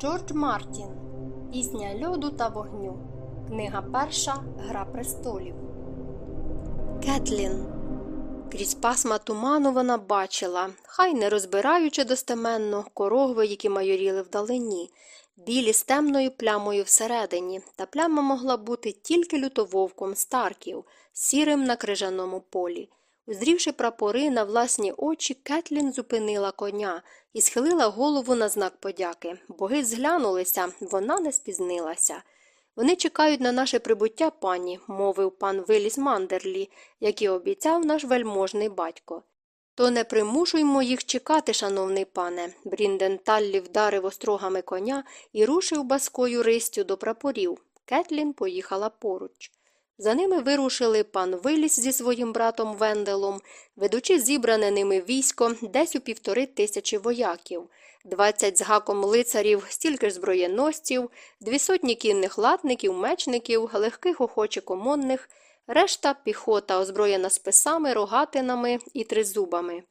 Джордж Мартін Пісня льоду та вогню. Книга перша Гра престолів. Кетлін. Крізь пасма туману вона бачила, хай не розбираючи достеменно корогви, які майоріли вдалині, білі з темною плямою всередині, та пляма могла бути тільки лютововком старків, сірим на крижаному полі. Узрівши прапори на власні очі, Кетлін зупинила коня і схилила голову на знак подяки. Боги зглянулися, вона не спізнилася. Вони чекають на наше прибуття, пані, мовив пан Виліс Мандерлі, як і обіцяв наш вельможний батько. То не примушуймо їх чекати, шановний пане. Брінден Таллі вдарив острогами коня і рушив баскою ристю до прапорів. Кетлін поїхала поруч. За ними вирушили пан Виліс зі своїм братом Венделом, ведучи зібране ними військо десь у півтори тисячі вояків, двадцять з гаком лицарів, стільки ж зброєносців, дві сотні кінних латників, мечників, легких охочих комонних, решта піхота, озброєна списами, рогатинами і тризубами.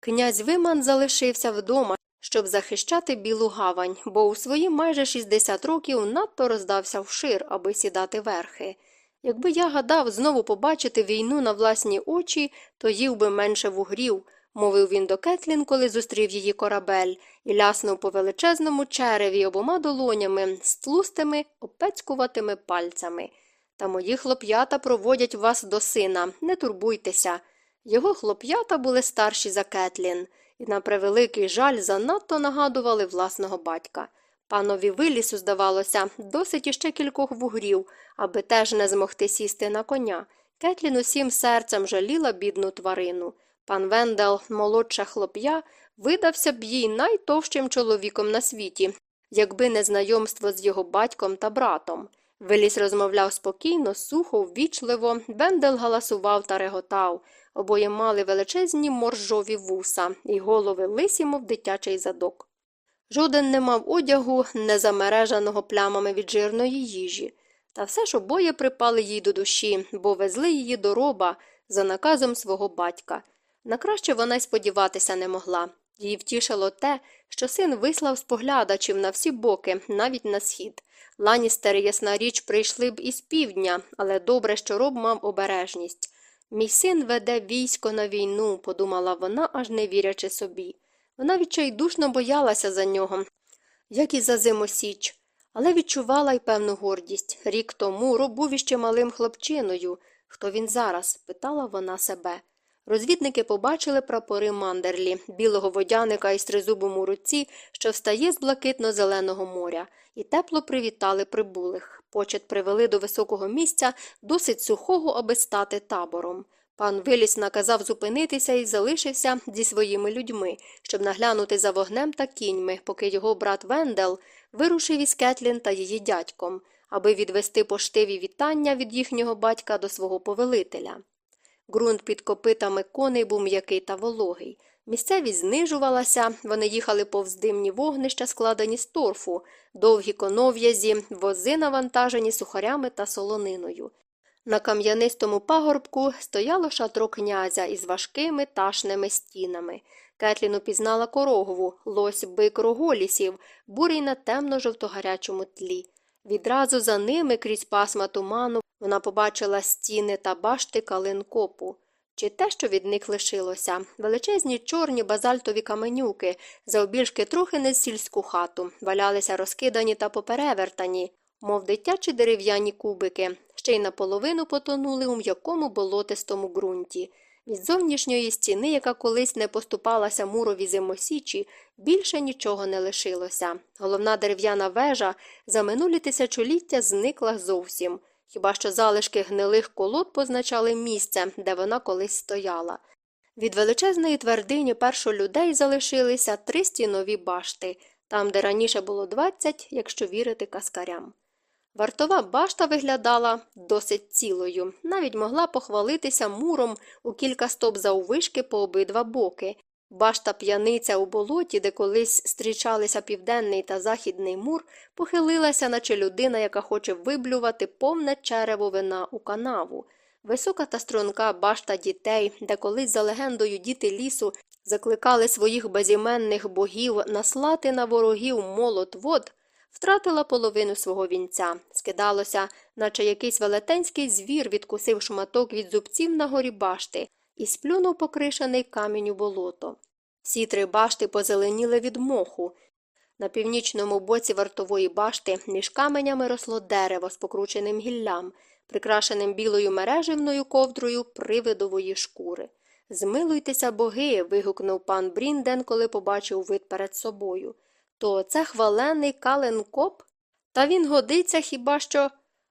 Князь Виман залишився вдома, щоб захищати білу гавань, бо у свої майже 60 років надто роздався вшир, аби сідати верхи. Якби я гадав знову побачити війну на власні очі, то їв би менше вугрів, мовив він до Кетлін, коли зустрів її корабель, і ляснув по величезному череві обома долонями з тлустими, опецькуватими пальцями. Та мої хлоп'ята проводять вас до сина, не турбуйтеся. Його хлоп'ята були старші за Кетлін, і, на превеликий жаль, занадто нагадували власного батька. Панові вилісу, здавалося, досить іще кількох вугрів, аби теж не змогти сісти на коня. Кетлін усім серцем жаліла бідну тварину. Пан Вендел, молодша хлоп'я, видався б їй найтовщим чоловіком на світі, якби не знайомство з його батьком та братом. Веліс розмовляв спокійно, сухо, ввічливо, Вендел галасував та реготав. Обоє мали величезні моржові вуса і голови лисі, мов дитячий задок. Жоден не мав одягу, не замережаного плямами від жирної їжі. Та все ж обоє припали їй до душі, бо везли її до роба за наказом свого батька. На краще вона й сподіватися не могла. Її втішило те, що син вислав споглядачів на всі боки, навіть на схід. Ланістери, ясна річ, прийшли б із півдня, але добре, що роб мав обережність. Мій син веде військо на війну, подумала вона, аж не вірячи собі. Вона відчайдушно боялася за нього, як і за зимосіч, але відчувала й певну гордість. Рік тому роб був іще малим хлопчиною. Хто він зараз? питала вона себе. Розвідники побачили прапори мандерлі, білого водяника із тризубом у руці, що встає з блакитно-зеленого моря, і тепло привітали прибулих. Почет привели до високого місця, досить сухого, аби стати табором. Пан Виліс наказав зупинитися і залишився зі своїми людьми, щоб наглянути за вогнем та кіньми, поки його брат Вендел вирушив із Кетлін та її дядьком, аби відвести поштиві вітання від їхнього батька до свого повелителя. Ґрунт під копитами коней був м'який та вологий. Місцевість знижувалася, вони їхали повз димні вогнища, складені з торфу, довгі конов'язі, вози навантажені сухарями та солониною. На кам'янистому пагорбку стояло шатро князя із важкими ташними стінами. Кетлін упізнала корогву, лось бик роголісів, бурий на темно-жовтогарячому тлі. Відразу за ними, крізь пасма туману, вона побачила стіни та башти калинкопу. Чи те, що від них лишилося, величезні чорні базальтові каменюки, завбільшки трохи не сільську хату, валялися розкидані та поперевертані, мов дитячі дерев'яні кубики, ще й наполовину потонули у м'якому болотистому ґрунті. Від зовнішньої стіни, яка колись не поступалася мурові зимосічі, більше нічого не лишилося. Головна дерев'яна вежа за минулі тисячоліття зникла зовсім. Хіба що залишки гнилих колод позначали місце, де вона колись стояла. Від величезної твердині першо людей залишилися три стінові башти, там, де раніше було двадцять, якщо вірити каскарям. Вартова башта виглядала досить цілою, навіть могла похвалитися муром у кілька стоп заввишки по обидва боки. Башта п'яниця у болоті, де колись зустрічалися південний та західний мур, похилилася, наче людина, яка хоче виблювати повне черево вина у канаву. Висока та струнка башта дітей, де колись за легендою діти лісу закликали своїх безіменних богів наслати на ворогів молот вод, втратила половину свого вінця. Скидалося, наче якийсь велетенський звір відкусив шматок від зубців на горі башти і сплюнув покришений камінь у болото. Всі три башти позеленіли від моху. На північному боці вартової башти між каменями росло дерево з покрученим гіллям, прикрашеним білою мереживною ковдрою привидової шкури. Змилуйтеся, боги. вигукнув пан Брінден, коли побачив вид перед собою. То це хвалений кален коп? Та він годиться хіба що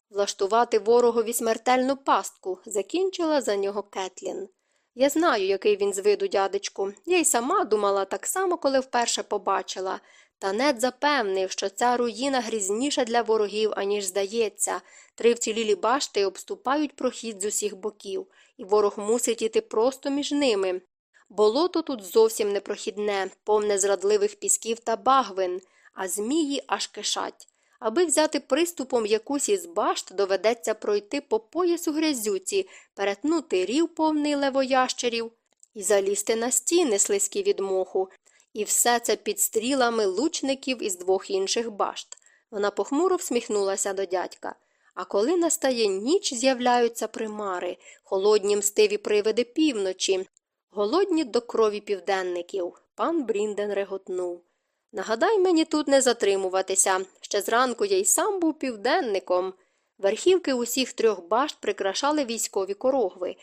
влаштувати ворогові смертельну пастку, закінчила за нього Кетлін. Я знаю, який він з виду, дядечку. Я й сама думала так само, коли вперше побачила. Та нед запевнив, що ця руїна грізніша для ворогів, аніж здається. Три вцілілі башти обступають прохід з усіх боків, і ворог мусить іти просто між ними. Болото тут зовсім непрохідне, повне зрадливих пісків та багвин, а змії аж кишать. Аби взяти приступом якусь із башт, доведеться пройти по поясу грязюці, перетнути рів повний левоящерів і залізти на стіни слизькі від моху, і все це під стрілами лучників із двох інших башт. Вона похмуро всміхнулася до дядька. А коли настає ніч, з'являються примари, холодні мстиві привиди півночі, голодні до крові південників. Пан Брінден реготнув. Нагадай мені тут не затримуватися. Ще зранку я й сам був південником. Верхівки усіх трьох башт прикрашали військові корогви.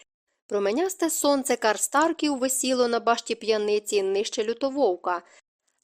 Променясте сонце Карстарків висіло на башті п'яниці нижче лютововка.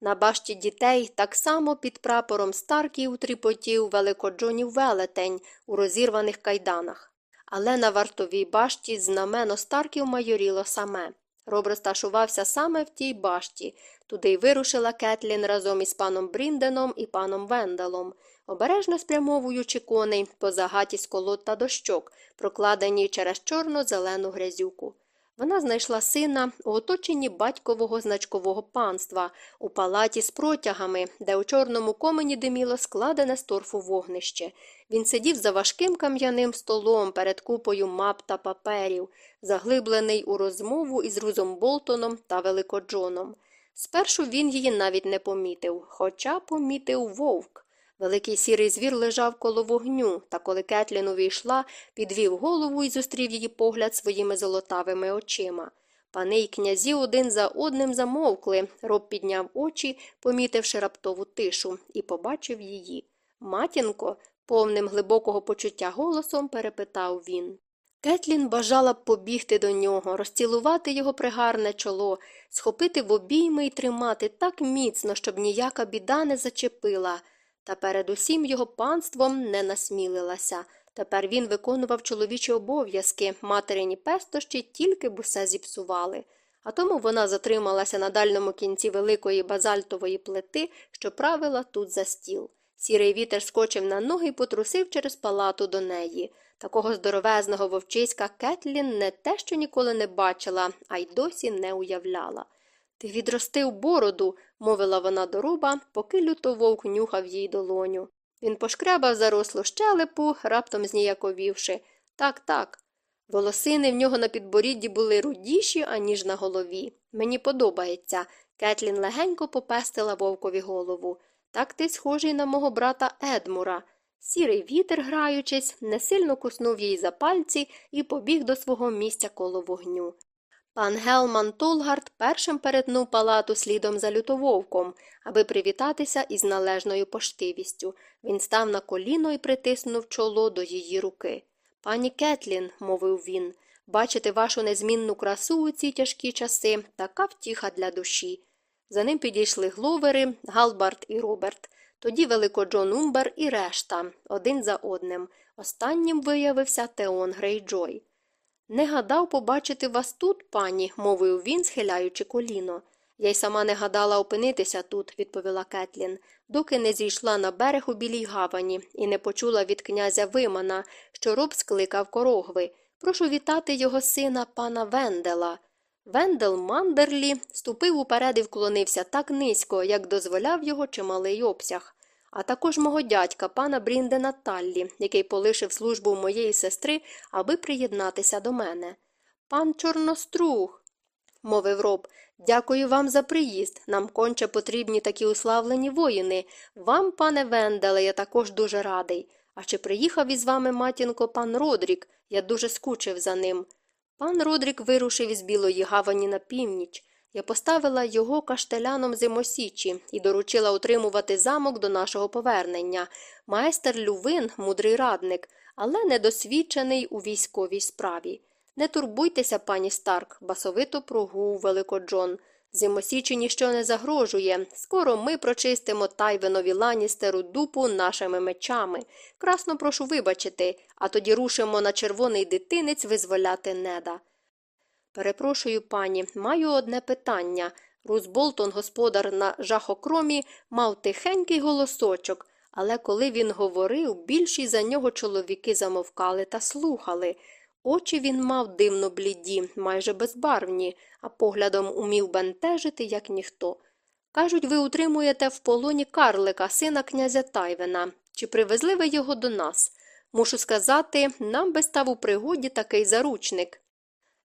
На башті дітей так само під прапором Старків тріпотів великоджонів велетень у розірваних кайданах. Але на вартовій башті знамено Старків майоріло саме. Роб розташувався саме в тій башті. Туди й вирушила Кетлін разом із паном Брінденом і паном Вендалом, обережно спрямовуючи коней по загаті з колод та дощок, прокладені через чорно-зелену грязюку. Вона знайшла сина у оточенні батькового значкового панства, у палаті з протягами, де у чорному комені диміло складене з торфу вогнище. Він сидів за важким кам'яним столом перед купою мап та паперів, заглиблений у розмову із Рузом Болтоном та Великоджоном. Спершу він її навіть не помітив, хоча помітив вовк. Великий сірий звір лежав коло вогню, та коли Кетлін увійшла, підвів голову і зустрів її погляд своїми золотавими очима. Пани й князі один за одним замовкли. Роб підняв очі, помітивши раптову тишу, і побачив її. Матінко, повним глибокого почуття голосом перепитав він. Кетлін бажала б побігти до нього, розцілувати його пригарне чоло, схопити в обійми і тримати так міцно, щоб ніяка біда не зачепила. Та перед усім його панством не насмілилася. Тепер він виконував чоловічі обов'язки, материні пестощі тільки б усе зіпсували. А тому вона затрималася на дальньому кінці великої базальтової плити, що правила тут за стіл. Сірий вітер скочив на ноги і потрусив через палату до неї. Такого здоровезного вовчиська Кетлін не те, що ніколи не бачила, а й досі не уявляла. Ти відростив бороду, мовила вона до руба, поки лютововк нюхав їй долоню. Він пошкрябав зарослу щелепу, раптом зніяковівши. Так, так. Волосини в нього на підборідді були рудіші, аніж на голові. Мені подобається. Кетлін легенько попестила вовкові голову. Так ти схожий на мого брата Едмура. Сірий вітер, граючись, несильно куснув їй за пальці і побіг до свого місця коло вогню. Пан Гелман Толгард першим перетнув палату слідом за лютововком, аби привітатися із належною поштивістю. Він став на коліно і притиснув чоло до її руки. Пані Кетлін, мовив він, бачити вашу незмінну красу у ці тяжкі часи така втіха для душі. За ним підійшли гловери, Галбард і Роберт, тоді Великоджон Умбер і решта, один за одним. Останнім виявився Теон Грейджой. Не гадав побачити вас тут, пані, мовив він, схиляючи коліно. Я й сама не гадала опинитися тут, відповіла Кетлін, доки не зійшла на берег у білій гавані і не почула від князя Вимана, що роб скликав корогви. Прошу вітати його сина пана Вендела. Вендел Мандерлі ступив уперед і вклонився так низько, як дозволяв його чималий обсяг а також мого дядька, пана Бріндена Таллі, який полишив службу моєї сестри, аби приєднатися до мене. Пан Чорноструг, мовив роб, Дякую вам за приїзд. Нам конче потрібні такі уславлені воїни. Вам, пане Венделе, я також дуже радий. А чи приїхав із вами, матінко, пан Родрік? Я дуже скучив за ним. Пан Родрік вирушив із Білої гавані на північ. Я поставила його каштеляном зимосічі і доручила утримувати замок до нашого повернення. Майстер Лювин, мудрий радник, але недосвідчений у військовій справі. Не турбуйтеся, пані Старк, басовито прогув великоджон. Зимосічі ніщо не загрожує. Скоро ми прочистимо тайвинові ланістеру дупу нашими мечами. Красно прошу вибачити, а тоді рушимо на червоний дитинець визволяти неда. Перепрошую, пані, маю одне питання. Рус Болтон, господар на жахокромі, мав тихенький голосочок, але коли він говорив, більші за нього чоловіки замовкали та слухали. Очі він мав дивно бліді, майже безбарвні, а поглядом умів бентежити, як ніхто. Кажуть, ви утримуєте в полоні карлика, сина князя Тайвена. Чи привезли ви його до нас? Мушу сказати, нам би став у пригоді такий заручник.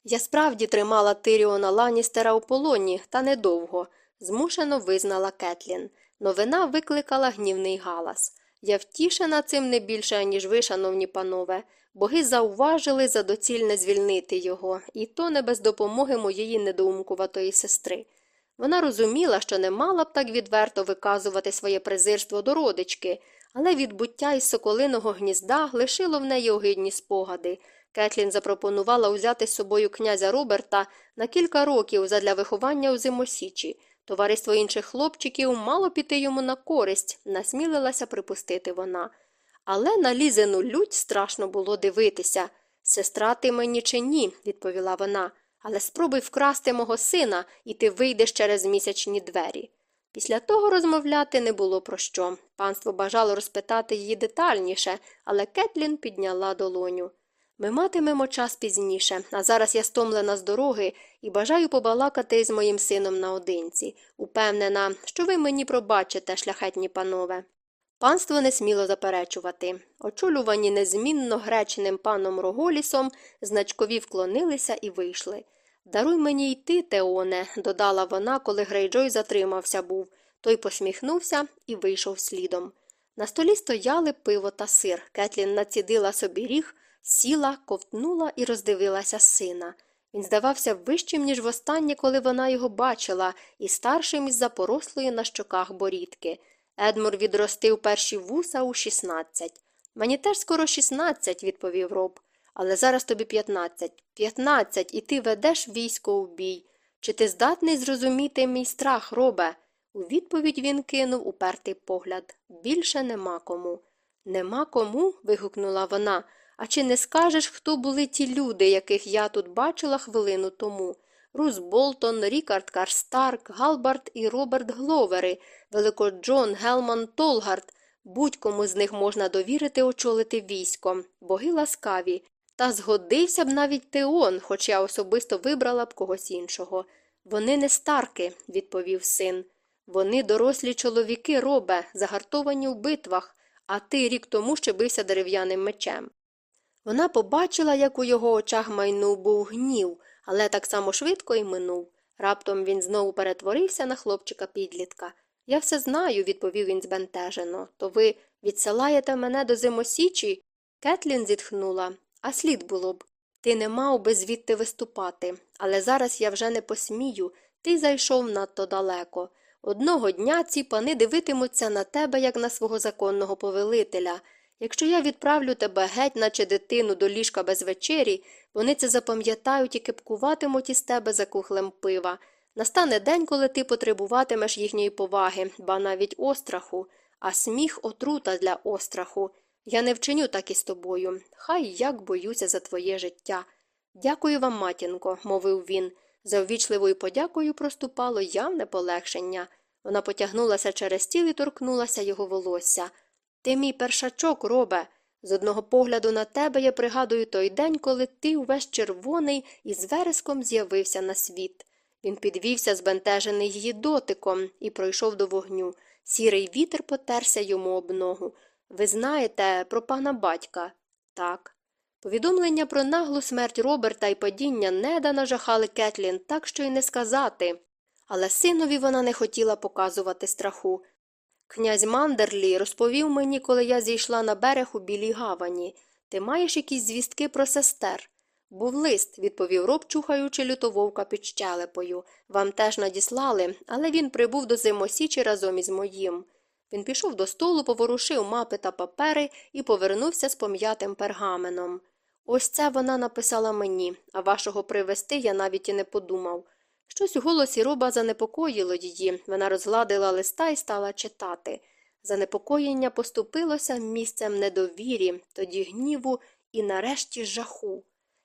Я справді тримала Тиріона Ланістера у полоні, та недовго, змушено визнала Кетлін. Новина викликала гнівний галас. Я втішена цим не більше, ніж ви, шановні панове. Боги зауважили за доцільне звільнити його, і то не без допомоги моєї недоумкуватої сестри. Вона розуміла, що не мала б так відверто виказувати своє презирство до родички, але відбуття із соколиного гнізда лишило в неї огидні спогади. Кетлін запропонувала узяти з собою князя Роберта на кілька років задля виховання у зимосічі. Товариство інших хлопчиків мало піти йому на користь, насмілилася припустити вона. Але на лізену лють страшно було дивитися. Сестра ти мені чи ні, відповіла вона, але спробуй вкрасти мого сина, і ти вийдеш через місячні двері. Після того розмовляти не було про що. Панство бажало розпитати її детальніше, але Кетлін підняла долоню. Ми матимемо час пізніше, а зараз я стомлена з дороги і бажаю побалакати з моїм сином наодинці. Упевнена, що ви мені пробачите, шляхетні панове. Панство не сміло заперечувати. Очолювані незмінно гречним паном Роголісом, значкові вклонилися і вийшли. Даруй мені йти, Теоне, додала вона, коли Грейджой затримався був. Той посміхнувся і вийшов слідом. На столі стояли пиво та сир. Кетлін націдила собі ріг, сіла, ковтнула і роздивилася сина. Він здавався вищим, ніж востаннє, коли вона його бачила, і старшим із запорослої на щоках борідки. Едмур відростив перші вуса у шістнадцять. Мені теж скоро шістнадцять, відповів роб. Але зараз тобі п'ятнадцять. П'ятнадцять, і ти ведеш військо у бій. Чи ти здатний зрозуміти мій страх, робе? У відповідь він кинув упертий погляд. Більше нема кому. Нема кому? вигукнула вона. А чи не скажеш, хто були ті люди, яких я тут бачила хвилину тому? Рус Болтон, Рікард Карстарк, Галбард і Роберт Гловери, Великоджон, Гелман Толгарт. Будь-кому з них можна довірити очолити військо, боги ласкаві. Та згодився б навіть Теон, хоч я особисто вибрала б когось іншого. Вони не Старки, відповів син. Вони дорослі чоловіки, робе, загартовані у битвах, а ти рік тому ще бився дерев'яним мечем. Вона побачила, як у його очах майнув був гнів, але так само швидко й минув. Раптом він знову перетворився на хлопчика підлітка. Я все знаю, відповів він збентежено. То ви відсилаєте мене до зимосічі? Кетлін зітхнула. А слід було б. Ти не мав би звідти виступати, але зараз я вже не посмію. Ти зайшов надто далеко. Одного дня ці пани дивитимуться на тебе, як на свого законного повелителя. Якщо я відправлю тебе геть, наче дитину до ліжка без вечері, вони це запам'ятають і кипкуватимуть із тебе за кухлем пива. Настане день, коли ти потребуватимеш їхньої поваги, ба навіть остраху, а сміх отрута для остраху. Я не вчиню так із тобою. Хай як боюся за твоє життя. Дякую вам, матінко, мовив він. За ввічливою подякою проступало явне полегшення. Вона потягнулася через стіл і торкнулася його волосся. Ти мій першачок, робе. З одного погляду на тебе я пригадую той день, коли ти увесь червоний і з вереском з'явився на світ. Він підвівся, збентежений її дотиком, і пройшов до вогню. Сірий вітер потерся йому об ногу. Ви знаєте про пана батька? Так. Повідомлення про наглу смерть Роберта і падіння неда нажахали Кетлін, так що й не сказати. але синові вона не хотіла показувати страху. Князь Мандерлі розповів мені, коли я зійшла на берег у білій гавані. Ти маєш якісь звістки про сестер? Був лист, відповів роб, чухаючи лютововка під щелепою. Вам теж надіслали, але він прибув до зимосічі разом із моїм. Він пішов до столу, поворушив мапи та папери і повернувся з пом'ятим пергаменом. Ось це вона написала мені, а вашого привезти я навіть і не подумав. Щось у голосі роба занепокоїло її. Вона розгладила листа і стала читати. Занепокоєння поступилося місцем недовірі, тоді гніву і нарешті жаху.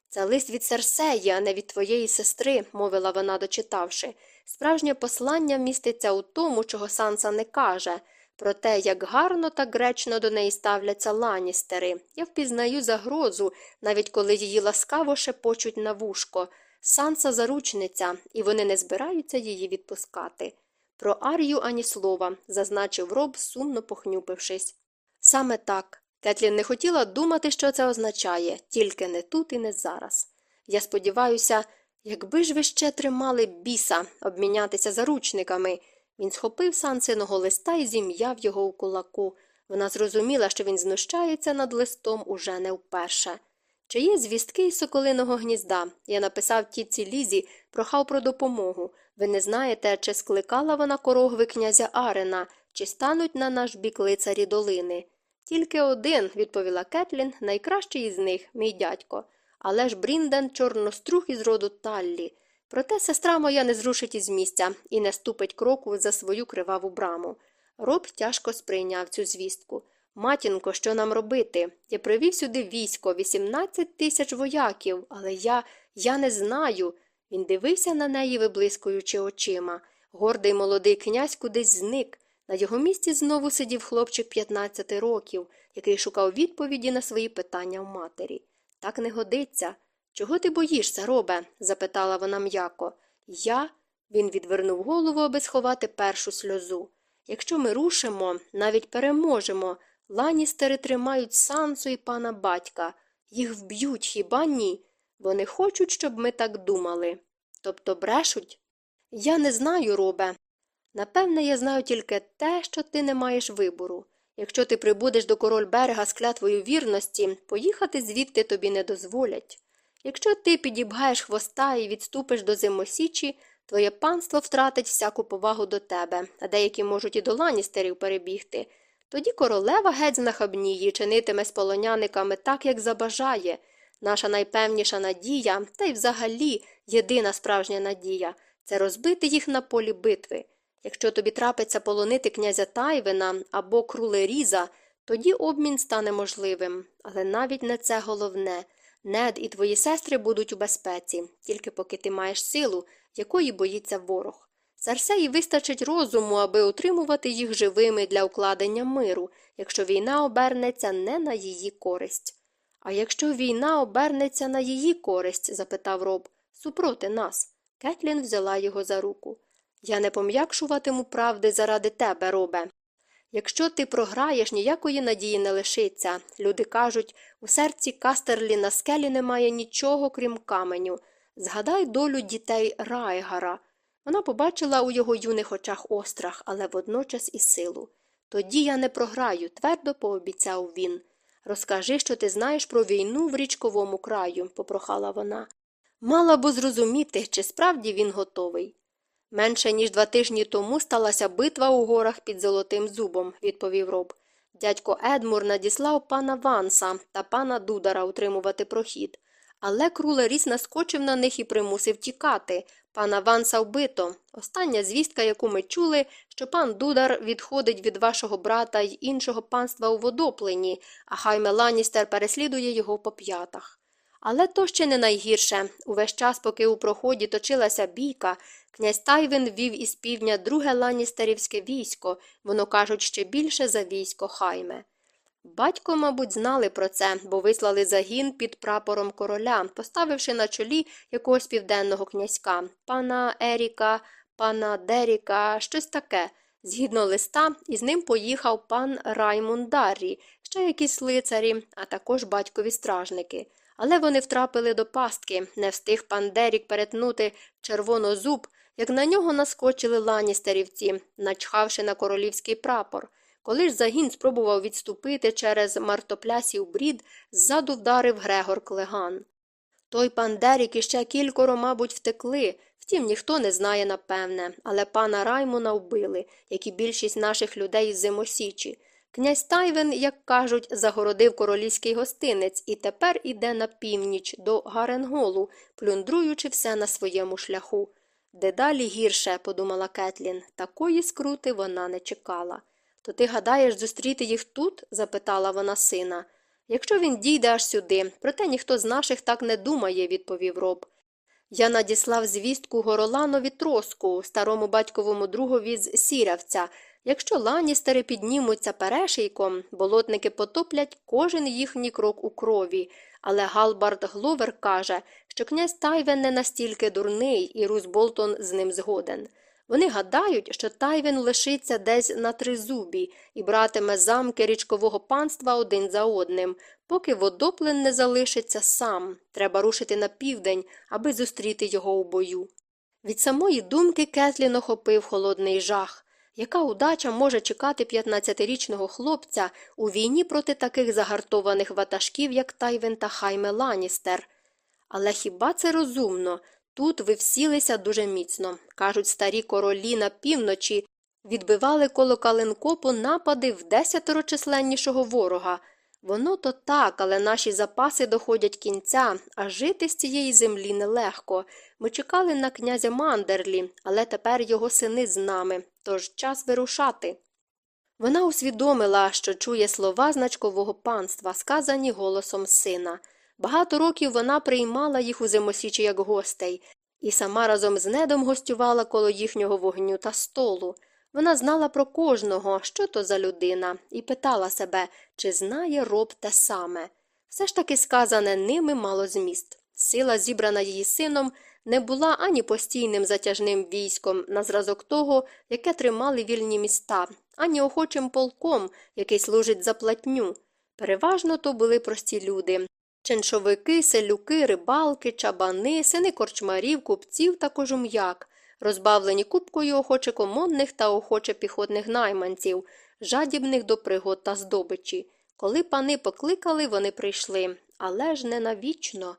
Це лист від Серсеї, а не від твоєї сестри, мовила вона, дочитавши. Справжнє послання міститься у тому, чого Санса не каже. Про те, як гарно та гречно до неї ставляться ланістери. Я впізнаю загрозу, навіть коли її ласкаво шепочуть на вушко. Санса заручниця, і вони не збираються її відпускати. Про Арію ані слова, зазначив роб, сумно похнюпившись. Саме так. Кетлін не хотіла думати, що це означає, тільки не тут і не зараз. Я сподіваюся, якби ж ви ще тримали біса обмінятися заручниками. Він схопив сансиного листа і зім'яв його у кулаку. Вона зрозуміла, що він знущається над листом уже не вперше. Чи є звістки із соколиного гнізда? Я написав тітці Лізі, прохав про допомогу. Ви не знаєте, чи скликала вона корогви князя Арена, чи стануть на наш бік лицарі долини. Тільки один, відповіла Кетлін, найкращий із них, мій дядько. Але ж Брінден чорнострух із роду Таллі. Проте сестра моя не зрушить із місця і не ступить кроку за свою криваву браму. Роб тяжко сприйняв цю звістку. Матінко, що нам робити? Я привів сюди військо, 18 тисяч вояків, але я, я не знаю. Він дивився на неї, виблискуючи очима. Гордий молодий князь кудись зник. На його місці знову сидів хлопчик 15 років, який шукав відповіді на свої питання в матері. Так не годиться. Чого ти боїшся, робе? запитала вона м'яко. Я. Він відвернув голову, аби сховати першу сльозу. Якщо ми рушимо, навіть переможемо. Ланістери тримають сансу і пана батька. Їх вб'ють, хіба ні? Вони хочуть, щоб ми так думали. Тобто брешуть? Я не знаю, робе. Напевне, я знаю тільки те, що ти не маєш вибору. Якщо ти прибудеш до король берега з клятвою вірності, поїхати звідти тобі не дозволять. Якщо ти підібгаєш хвоста і відступиш до зимосічі, твоє панство втратить всяку повагу до тебе, а деякі можуть і до ланістерів перебігти. Тоді королева геть знахабніє, чинитиме з полоняниками так, як забажає. Наша найпевніша надія, та й взагалі єдина справжня надія це розбити їх на полі битви. Якщо тобі трапиться полонити князя Тайвена або крулеріза, тоді обмін стане можливим. Але навіть не це головне. Нед і твої сестри будуть у безпеці, тільки поки ти маєш силу, якої боїться ворог. Сарсеї вистачить розуму, аби утримувати їх живими для укладення миру, якщо війна обернеться не на її користь. А якщо війна обернеться на її користь? запитав роб, супроти нас. Кетлін взяла його за руку. Я не пом'якшуватиму правди заради тебе, робе. Якщо ти програєш, ніякої надії не лишиться. Люди кажуть, у серці Кастерлі на скелі немає нічого, крім каменю. Згадай долю дітей Райгара. Вона побачила у його юних очах острах, але водночас і силу. Тоді я не програю, твердо пообіцяв він. Розкажи, що ти знаєш про війну в річковому краю, попрохала вона. Мала б зрозуміти, чи справді він готовий. Менше ніж два тижні тому сталася битва у горах під Золотим Зубом, відповів роб. Дядько Едмур надіслав пана Ванса та пана Дудара утримувати прохід. Але крулеріс наскочив на них і примусив тікати. Пана Ванса вбито. Остання звістка, яку ми чули, що пан Дудар відходить від вашого брата й іншого панства у водоплені, а Хайме Ланістер переслідує його по п'ятах. Але то ще не найгірше. Увесь час, поки у проході точилася бійка, князь Тайвин вів із півдня друге ланістерівське військо, воно кажуть, ще більше за військо Хайме. Батько, мабуть, знали про це, бо вислали загін під прапором короля, поставивши на чолі якогось південного князька, пана Еріка, пана Деріка, щось таке. Згідно листа, із ним поїхав пан Раймунд Даррі, ще якісь лицарі, а також батькові стражники. Але вони втрапили до пастки, не встиг пан Дерік перетнути червонозуб, як на нього наскочили ланістерівці, начхавши на королівський прапор. Коли ж загін спробував відступити через мартоплясів брід, ззаду вдарив Грегор Клеган. Той пан Дерік і ще кількоро, мабуть, втекли, втім ніхто не знає напевне, але пана Раймона вбили, як і більшість наших людей з Зимосічі. Князь Тайвен, як кажуть, загородив королівський гостинець і тепер іде на північ до Гаренголу, плюндруючи все на своєму шляху. Дедалі гірше, подумала Кетлін, такої скрути вона не чекала. То ти гадаєш зустріти їх тут? запитала вона сина. Якщо він дійде аж сюди, проте ніхто з наших так не думає, відповів роб. Я надіслав звістку Гороланові троску, старому батьковому другові з сірявця. Якщо Ланістери піднімуться перешийком, болотники потоплять кожен їхній крок у крові. Але Галбард Гловер каже, що князь Тайвен не настільки дурний, і Рус Болтон з ним згоден. Вони гадають, що Тайвен лишиться десь на Тризубі і братиме замки річкового панства один за одним, поки Водоплин не залишиться сам. Треба рушити на південь, аби зустріти його у бою. Від самої думки Кетлін охопив холодний жах. Яка удача може чекати 15-річного хлопця у війні проти таких загартованих ватажків, як Тайвен та Хайме Ланістер? Але хіба це розумно? Тут ви всілися дуже міцно. Кажуть, старі королі на півночі відбивали коло Калинкопу напади в десятеро численнішого ворога. Воно то так, але наші запаси доходять кінця, а жити з цієї землі нелегко. Ми чекали на князя Мандерлі, але тепер його сини з нами, тож час вирушати. Вона усвідомила, що чує слова значкового панства, сказані голосом сина. Багато років вона приймала їх у зимосічі як гостей, і сама разом з недом гостювала коло їхнього вогню та столу. Вона знала про кожного, що то за людина, і питала себе, чи знає роб те саме. Все ж таки сказане ними мало зміст. Сила, зібрана її сином, не була ані постійним затяжним військом на зразок того, яке тримали вільні міста, ані охочим полком, який служить за платню. Переважно то були прості люди, Ченшовики, селюки, рибалки, чабани, сини корчмарів, купців та кожум'як, розбавлені купкою охоче комонних та охоче піхотних найманців, жадібних до пригод та здобичі. Коли пани покликали, вони прийшли, але ж не навічно.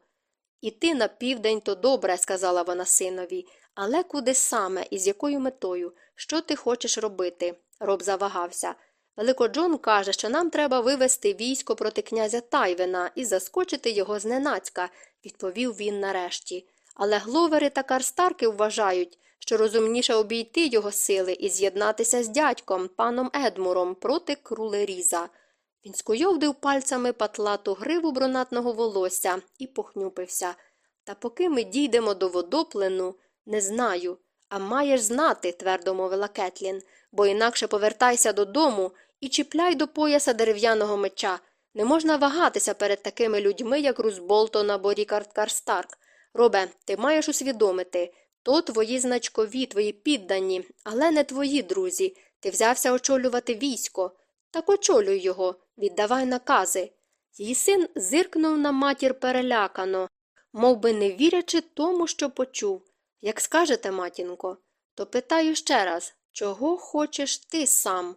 Іти на південь то добре, сказала вона синові, але куди саме і з якою метою? Що ти хочеш робити? Роб завагався. Великоджон каже, що нам треба вивести військо проти князя Тайвена і заскочити його зненацька, відповів він нарешті. Але гловери та карстарки вважають, що розумніше обійти його сили і з'єднатися з дядьком, паном Едмуром, проти крулеріза. Він скуйовдив пальцями патлату гриву брунатного волосся і похнюпився. Та поки ми дійдемо до Водоплину, не знаю. А маєш знати, твердо мовила Кетлін, бо інакше повертайся додому і чіпляй до пояса дерев'яного меча. Не можна вагатися перед такими людьми, як Рус Болтон або Рікард Карстарк. Робе, ти маєш усвідомити, то твої значкові, твої піддані, але не твої друзі. Ти взявся очолювати військо. Так очолюй його, віддавай накази. Її син зиркнув на матір перелякано, мов би не вірячи тому, що почув. Як скажете, матінко, то питаю ще раз чого хочеш ти сам?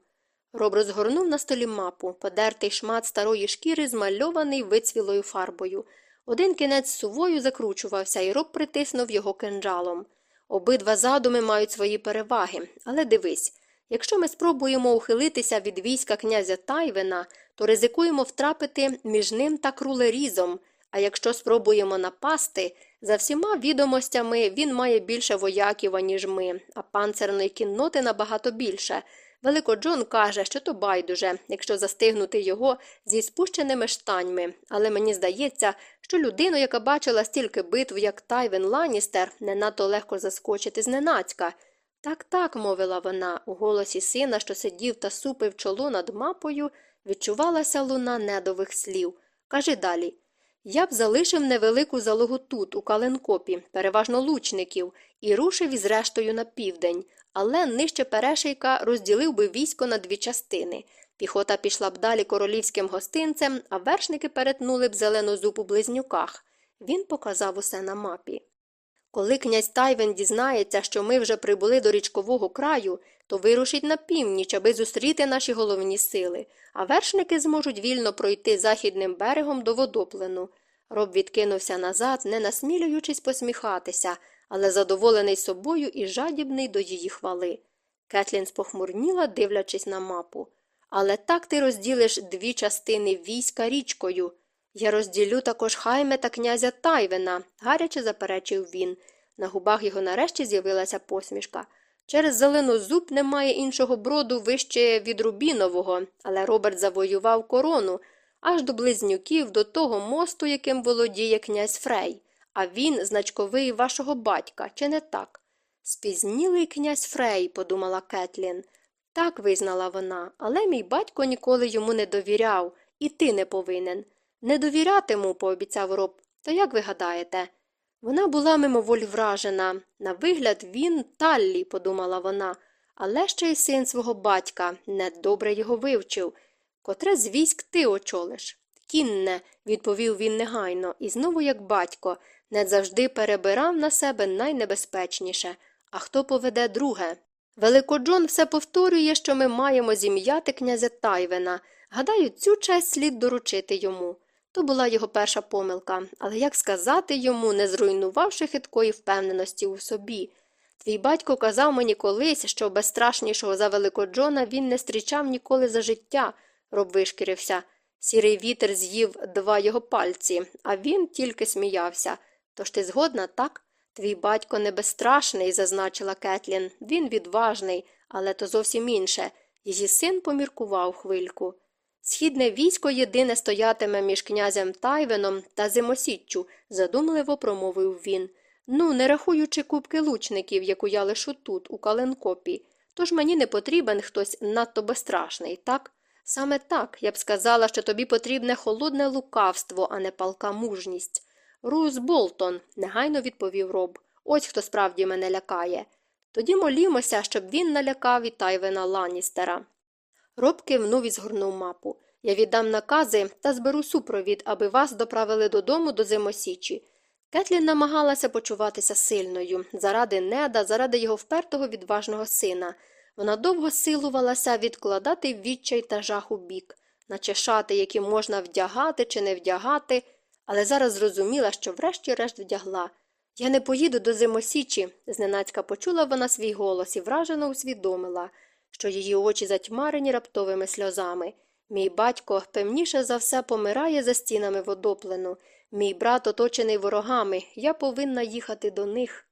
Роб розгорнув на столі мапу, подертий шмат старої шкіри, змальований вицвілою фарбою. Один кінець сувою закручувався, і роб притиснув його кинджалом. Обидва задуми мають свої переваги, але дивись якщо ми спробуємо ухилитися від війська князя Тайвена, то ризикуємо втрапити між ним та крулерізом, а якщо спробуємо напасти, за всіма відомостями він має більше вояків, аніж ми, а панцерної кінноти набагато більше. Велико Джон каже, що то байдуже, якщо застигнути його зі спущеними штаньми, але мені здається, що людину, яка бачила стільки битв, як Тайвен Ланістер, не надто легко заскочити зненацька. Так, так, мовила вона, у голосі сина, що сидів та супив чоло над мапою, відчувалася луна недових слів. Кажи далі. Я б залишив невелику залогу тут, у Каленкопі, переважно лучників, і рушив із рештою на південь, але нижче перешийка розділив би військо на дві частини. Піхота пішла б далі королівським гостинцем, а вершники перетнули б зелену зуб у близнюках. Він показав усе на мапі. Коли князь Тайвен дізнається, що ми вже прибули до річкового краю, то вирушить на північ, аби зустріти наші головні сили, а вершники зможуть вільно пройти західним берегом до водоплену. Роб відкинувся назад, не насмілюючись посміхатися, але задоволений собою і жадібний до її хвали. Кетлін спохмурніла, дивлячись на мапу. Але так ти розділиш дві частини війська річкою. Я розділю також хайме та князя Тайвена, гаряче заперечив він. На губах його нарешті з'явилася посмішка. Через зелену зуб немає іншого броду вище від Рубінового, але Роберт завоював корону аж до близнюків, до того мосту, яким володіє князь Фрей, а він значковий вашого батька, чи не так? Спізнілий князь Фрей, подумала Кетлін. Так визнала вона, але мій батько ніколи йому не довіряв, і ти не повинен. Не довірятиму, пообіцяв роб. То як ви гадаєте? Вона була мимоволі вражена. На вигляд він Таллі, подумала вона, але ще й син свого батька недобре його вивчив. Котре з військ ти очолиш? Кінне, відповів він негайно, і знову, як батько, не завжди перебирав на себе найнебезпечніше. А хто поведе друге? Великоджон все повторює, що ми маємо зім'яти князя Тайвена. Гадаю, цю честь слід доручити йому. То була його перша помилка, але як сказати йому, не зруйнувавши хиткої впевненості у собі. Твій батько казав мені колись, що безстрашнішого за Великоджона він не зустрічав ніколи за життя, роб вишкірився. Сірий вітер з'їв два його пальці, а він тільки сміявся. Тож ти згодна, так? Твій батько не безстрашний, зазначила Кетлін. Він відважний, але то зовсім інше. Її син поміркував хвильку. Східне військо єдине стоятиме між князем Тайвеном та Зимосіччю, задумливо промовив він. Ну, не рахуючи кубки лучників, яку я лишу тут, у Каленкопі. Тож мені не потрібен хтось надто безстрашний, так? Саме так я б сказала, що тобі потрібне холодне лукавство, а не палка мужність. Рус Болтон, негайно відповів роб. Ось хто справді мене лякає. Тоді молімося, щоб він налякав і Тайвена Ланністера. Роб кивнув і згорнув мапу. Я віддам накази та зберу супровід, аби вас доправили додому до зимосічі. Кетлін намагалася почуватися сильною заради неда, заради його впертого відважного сина. Вона довго силувалася відкладати відчай та жах у бік, наче шати, які можна вдягати чи не вдягати, але зараз зрозуміла, що врешті-решт вдягла. Я не поїду до зимосічі, зненацька почула вона свій голос і вражено усвідомила, що її очі затьмарені раптовими сльозами. Мій батько певніше за все помирає за стінами водоплену. Мій брат оточений ворогами, я повинна їхати до них.